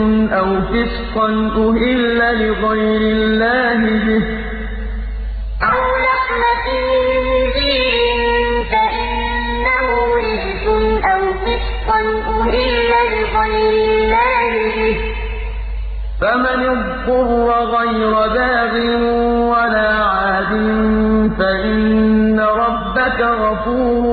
رِجْسٌ أَوْ فِسْقًا أُهِلَّ لِغَيْرِ اللَّهِ بِهِ ۚ. فَمَنِ اضْطُرَّ غَيْرَ بَاغٍ وَلَا عَادٍ فَإِنَّ رَبَّكَ غَفُورٌ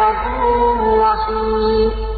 غَفُورٌ رَّحِيمٌ